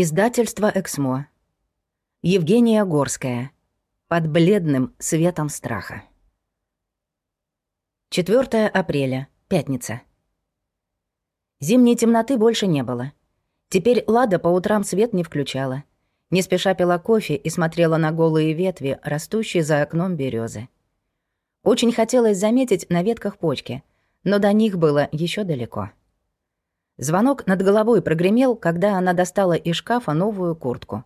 Издательство «Эксмо». Евгения Горская. Под бледным светом страха. 4 апреля. Пятница. Зимней темноты больше не было. Теперь Лада по утрам свет не включала. Не спеша пила кофе и смотрела на голые ветви, растущие за окном березы. Очень хотелось заметить на ветках почки, но до них было еще далеко. Звонок над головой прогремел, когда она достала из шкафа новую куртку.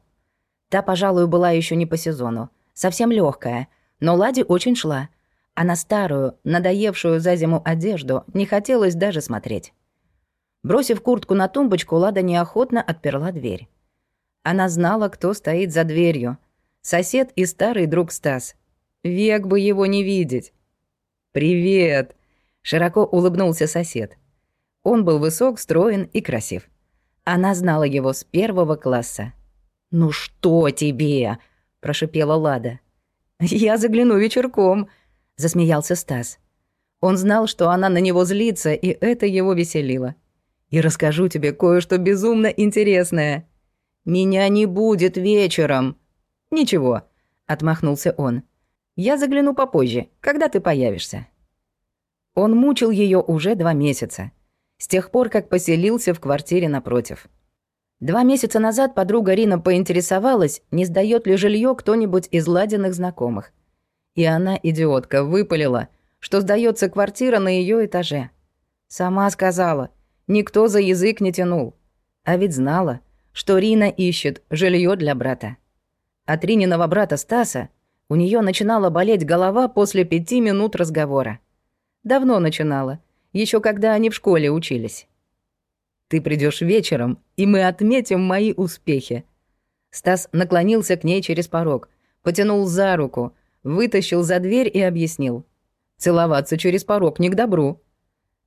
Та, пожалуй, была еще не по сезону. Совсем легкая, но Ладе очень шла. А на старую, надоевшую за зиму одежду не хотелось даже смотреть. Бросив куртку на тумбочку, Лада неохотно отперла дверь. Она знала, кто стоит за дверью. Сосед и старый друг Стас. Век бы его не видеть. «Привет!» — широко улыбнулся сосед. Он был высок, строен и красив. Она знала его с первого класса. «Ну что тебе?» – прошипела Лада. «Я загляну вечерком», – засмеялся Стас. Он знал, что она на него злится, и это его веселило. «И расскажу тебе кое-что безумно интересное. Меня не будет вечером». «Ничего», — отмахнулся он. «Я загляну попозже, когда ты появишься». Он мучил ее уже два месяца с тех пор, как поселился в квартире напротив. Два месяца назад подруга Рина поинтересовалась, не сдает ли жилье кто-нибудь из ладиных знакомых. И она, идиотка, выпалила, что сдается квартира на ее этаже. Сама сказала, никто за язык не тянул. А ведь знала, что Рина ищет жилье для брата. От Рининого брата Стаса у нее начинала болеть голова после пяти минут разговора. Давно начинала — еще когда они в школе учились. Ты придешь вечером, и мы отметим мои успехи. Стас наклонился к ней через порог, потянул за руку, вытащил за дверь и объяснил. Целоваться через порог не к добру.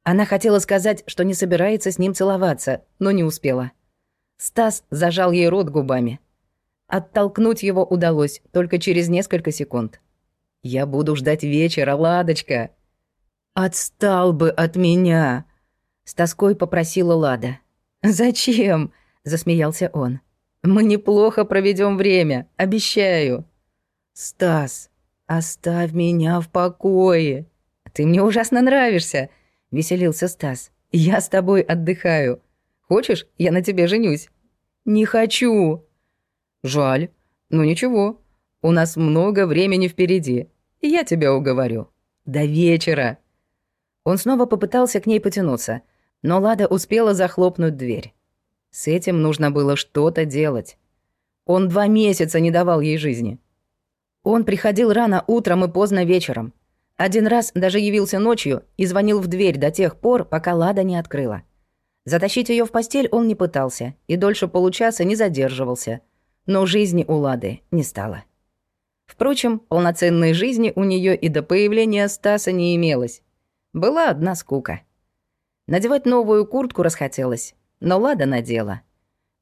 Она хотела сказать, что не собирается с ним целоваться, но не успела. Стас зажал ей рот губами. Оттолкнуть его удалось только через несколько секунд. «Я буду ждать вечера, Ладочка», «Отстал бы от меня!» — с тоской попросила Лада. «Зачем?» — засмеялся он. «Мы неплохо проведем время, обещаю». «Стас, оставь меня в покое!» «Ты мне ужасно нравишься!» — веселился Стас. «Я с тобой отдыхаю. Хочешь, я на тебе женюсь?» «Не хочу!» «Жаль. Ну ничего, у нас много времени впереди. Я тебя уговорю. До вечера!» Он снова попытался к ней потянуться, но Лада успела захлопнуть дверь. С этим нужно было что-то делать. Он два месяца не давал ей жизни. Он приходил рано утром и поздно вечером. Один раз даже явился ночью и звонил в дверь до тех пор, пока Лада не открыла. Затащить ее в постель он не пытался и дольше получаса не задерживался. Но жизни у Лады не стало. Впрочем, полноценной жизни у нее и до появления Стаса не имелось. Была одна скука. Надевать новую куртку расхотелось, но Лада надела.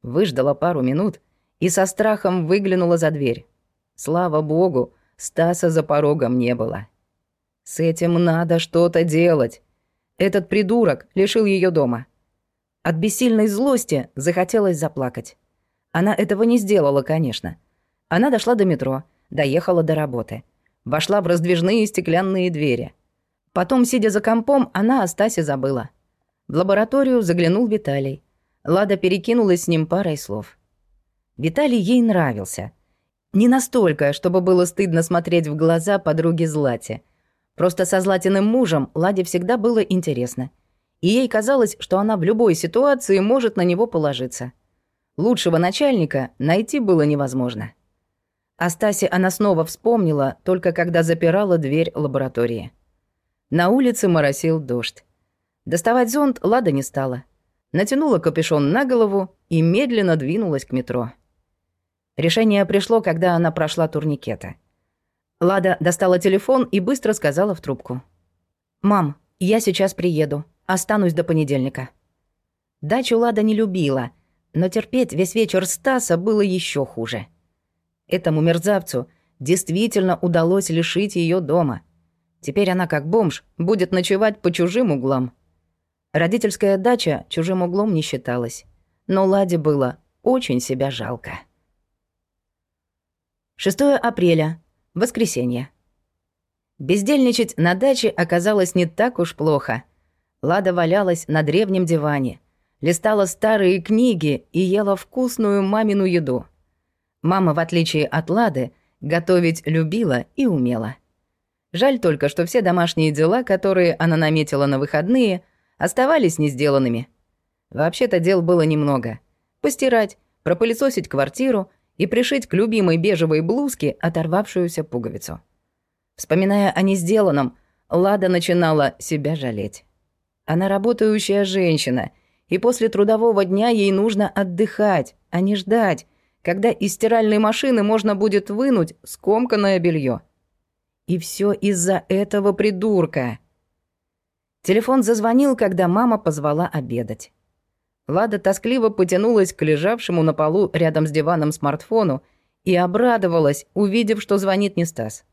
Выждала пару минут и со страхом выглянула за дверь. Слава богу, Стаса за порогом не было. С этим надо что-то делать. Этот придурок лишил ее дома. От бессильной злости захотелось заплакать. Она этого не сделала, конечно. Она дошла до метро, доехала до работы. Вошла в раздвижные стеклянные двери — Потом, сидя за компом, она о Стасе забыла. В лабораторию заглянул Виталий. Лада перекинулась с ним парой слов. Виталий ей нравился. Не настолько, чтобы было стыдно смотреть в глаза подруге Злате. Просто со Златиным мужем Ладе всегда было интересно. И ей казалось, что она в любой ситуации может на него положиться. Лучшего начальника найти было невозможно. О Стасе она снова вспомнила, только когда запирала дверь лаборатории. На улице моросил дождь. Доставать зонт Лада не стала. Натянула капюшон на голову и медленно двинулась к метро. Решение пришло, когда она прошла турникета. Лада достала телефон и быстро сказала в трубку. «Мам, я сейчас приеду. Останусь до понедельника». Дачу Лада не любила, но терпеть весь вечер Стаса было еще хуже. Этому мерзавцу действительно удалось лишить ее дома — Теперь она, как бомж, будет ночевать по чужим углам. Родительская дача чужим углом не считалась. Но Ладе было очень себя жалко. 6 апреля. Воскресенье. Бездельничать на даче оказалось не так уж плохо. Лада валялась на древнем диване, листала старые книги и ела вкусную мамину еду. Мама, в отличие от Лады, готовить любила и умела. Жаль только, что все домашние дела, которые она наметила на выходные, оставались не сделанными. Вообще-то дел было немного. Постирать, пропылесосить квартиру и пришить к любимой бежевой блузке оторвавшуюся пуговицу. Вспоминая о несделанном, Лада начинала себя жалеть. Она работающая женщина, и после трудового дня ей нужно отдыхать, а не ждать, когда из стиральной машины можно будет вынуть скомканное белье. И все из-за этого придурка. Телефон зазвонил, когда мама позвала обедать. Лада тоскливо потянулась к лежавшему на полу рядом с диваном смартфону и обрадовалась, увидев, что звонит не Стас.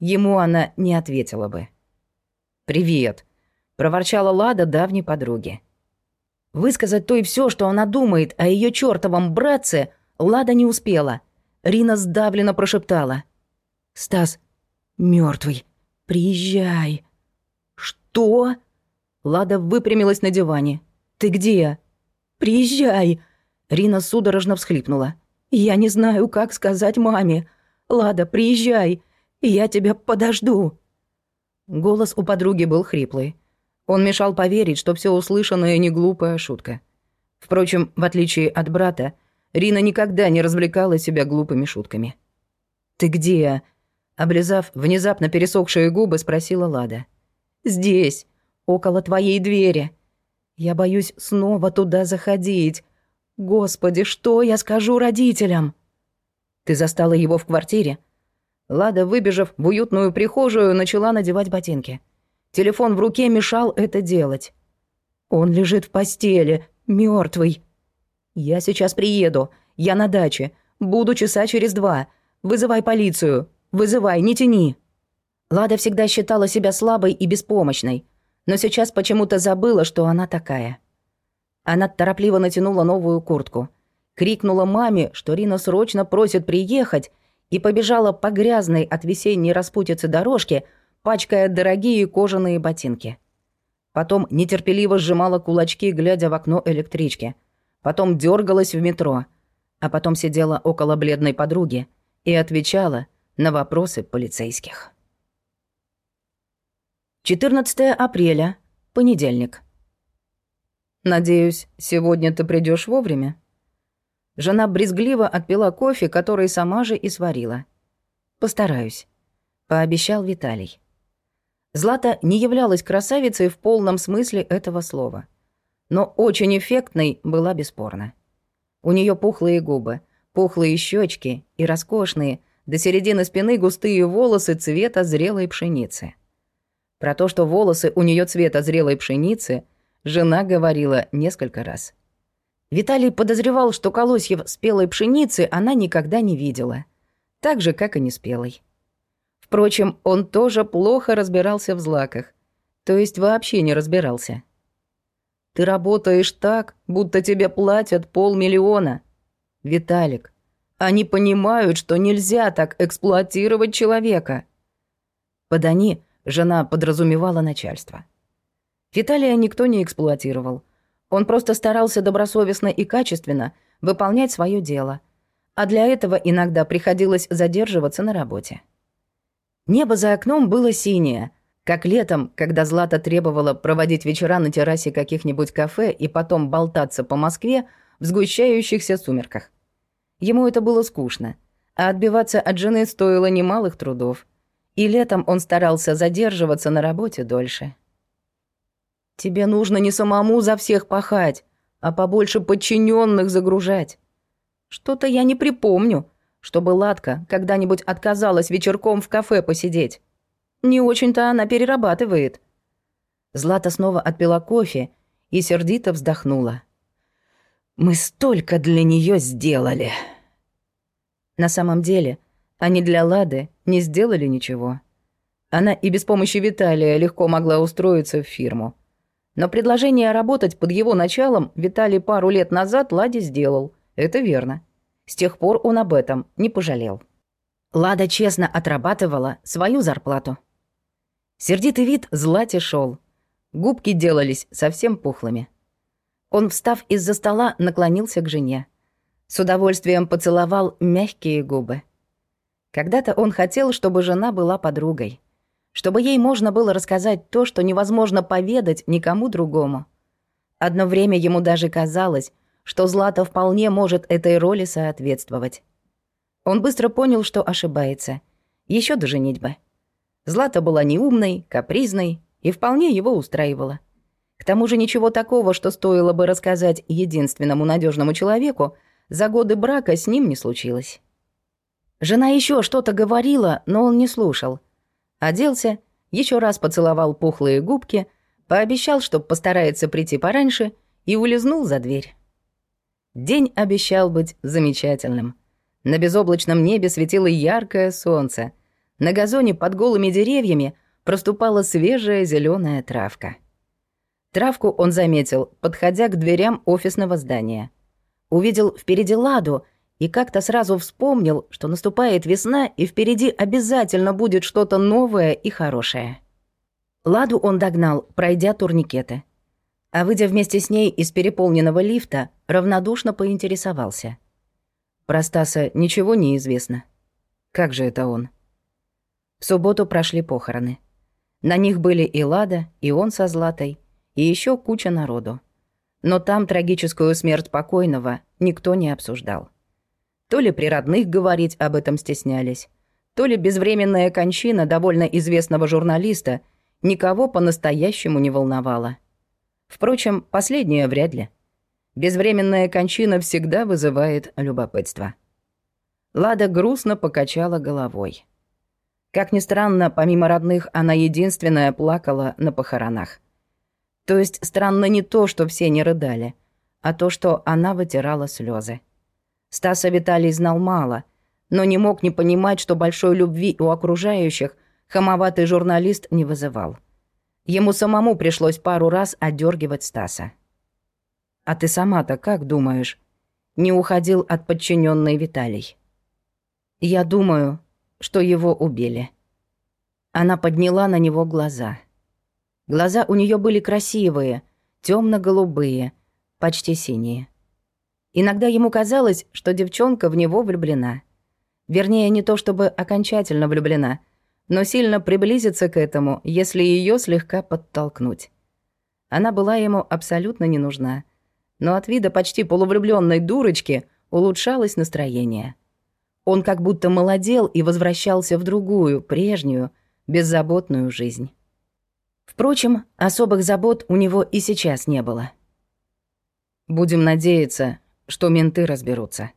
Ему она не ответила бы. «Привет», — проворчала Лада давней подруге. Высказать той все, что она думает о ее чертовом братце, Лада не успела. Рина сдавленно прошептала. «Стас, мертвый, приезжай». «Что?» Лада выпрямилась на диване. «Ты где?» «Приезжай!» Рина судорожно всхлипнула. «Я не знаю, как сказать маме. Лада, приезжай, я тебя подожду». Голос у подруги был хриплый. Он мешал поверить, что все услышанное не глупая шутка. Впрочем, в отличие от брата, Рина никогда не развлекала себя глупыми шутками. «Ты где?» Облизав внезапно пересохшие губы, спросила Лада. «Здесь, около твоей двери», я боюсь снова туда заходить. Господи, что я скажу родителям? Ты застала его в квартире? Лада, выбежав в уютную прихожую, начала надевать ботинки. Телефон в руке мешал это делать. Он лежит в постели, мертвый. Я сейчас приеду. Я на даче. Буду часа через два. Вызывай полицию. Вызывай, не тяни. Лада всегда считала себя слабой и беспомощной но сейчас почему-то забыла, что она такая. Она торопливо натянула новую куртку, крикнула маме, что Рина срочно просит приехать, и побежала по грязной от весенней распутицы дорожке, пачкая дорогие кожаные ботинки. Потом нетерпеливо сжимала кулачки, глядя в окно электрички. Потом дергалась в метро, а потом сидела около бледной подруги и отвечала на вопросы полицейских. 14 апреля, понедельник. «Надеюсь, сегодня ты придешь вовремя?» Жена брезгливо отпила кофе, который сама же и сварила. «Постараюсь», — пообещал Виталий. Злата не являлась красавицей в полном смысле этого слова. Но очень эффектной была бесспорно. У нее пухлые губы, пухлые щечки и роскошные, до середины спины густые волосы цвета зрелой пшеницы — про то, что волосы у нее цвета зрелой пшеницы, жена говорила несколько раз. Виталий подозревал, что колосьев спелой пшеницы она никогда не видела. Так же, как и не спелой. Впрочем, он тоже плохо разбирался в злаках. То есть вообще не разбирался. «Ты работаешь так, будто тебе платят полмиллиона. Виталик, они понимают, что нельзя так эксплуатировать человека». Подани Жена подразумевала начальство. Виталия никто не эксплуатировал. Он просто старался добросовестно и качественно выполнять свое дело. А для этого иногда приходилось задерживаться на работе. Небо за окном было синее, как летом, когда Злата требовала проводить вечера на террасе каких-нибудь кафе и потом болтаться по Москве в сгущающихся сумерках. Ему это было скучно, а отбиваться от жены стоило немалых трудов – и летом он старался задерживаться на работе дольше. «Тебе нужно не самому за всех пахать, а побольше подчиненных загружать. Что-то я не припомню, чтобы Ладка когда-нибудь отказалась вечерком в кафе посидеть. Не очень-то она перерабатывает». Злата снова отпила кофе и сердито вздохнула. «Мы столько для нее сделали». На самом деле, они для Лады не сделали ничего. Она и без помощи Виталия легко могла устроиться в фирму. Но предложение работать под его началом Виталий пару лет назад Ладе сделал, Это верно. С тех пор он об этом не пожалел. Лада честно отрабатывала свою зарплату. Сердитый вид злати шел. Губки делались совсем пухлыми. Он, встав из-за стола, наклонился к жене. С удовольствием поцеловал мягкие губы. Когда-то он хотел, чтобы жена была подругой. Чтобы ей можно было рассказать то, что невозможно поведать никому другому. Одно время ему даже казалось, что Злата вполне может этой роли соответствовать. Он быстро понял, что ошибается. Еще до женитьбы. Злата была неумной, капризной и вполне его устраивала. К тому же ничего такого, что стоило бы рассказать единственному надежному человеку, за годы брака с ним не случилось. Жена еще что-то говорила, но он не слушал. Оделся, еще раз поцеловал пухлые губки, пообещал, что постарается прийти пораньше, и улизнул за дверь. День обещал быть замечательным. На безоблачном небе светило яркое солнце. На газоне под голыми деревьями проступала свежая зеленая травка. Травку он заметил, подходя к дверям офисного здания. Увидел впереди ладу и как-то сразу вспомнил, что наступает весна и впереди обязательно будет что-то новое и хорошее. Ладу он догнал, пройдя турникеты а выйдя вместе с ней из переполненного лифта, равнодушно поинтересовался. Про Стаса ничего не известно. Как же это он? В субботу прошли похороны. На них были и Лада, и он со Златой, и еще куча народу. Но там трагическую смерть покойного никто не обсуждал. То ли при родных говорить об этом стеснялись, то ли безвременная кончина довольно известного журналиста никого по-настоящему не волновала. Впрочем, последнее вряд ли. Безвременная кончина всегда вызывает любопытство. Лада грустно покачала головой. Как ни странно, помимо родных, она единственная плакала на похоронах. То есть странно не то, что все не рыдали, а то, что она вытирала слезы. Стаса Виталий знал мало, но не мог не понимать, что большой любви у окружающих хамоватый журналист не вызывал. Ему самому пришлось пару раз одергивать Стаса. «А ты сама-то как думаешь?» Не уходил от подчиненной Виталий. «Я думаю, что его убили». Она подняла на него глаза. Глаза у нее были красивые, темно голубые почти синие. Иногда ему казалось, что девчонка в него влюблена. Вернее, не то чтобы окончательно влюблена — но сильно приблизиться к этому, если ее слегка подтолкнуть. Она была ему абсолютно не нужна, но от вида почти полувлюбленной дурочки улучшалось настроение. Он как будто молодел и возвращался в другую, прежнюю, беззаботную жизнь. Впрочем, особых забот у него и сейчас не было. Будем надеяться, что менты разберутся.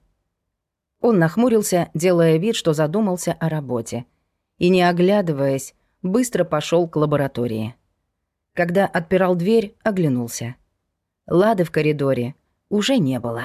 Он нахмурился, делая вид, что задумался о работе — и, не оглядываясь, быстро пошел к лаборатории. Когда отпирал дверь, оглянулся. Лады в коридоре уже не было.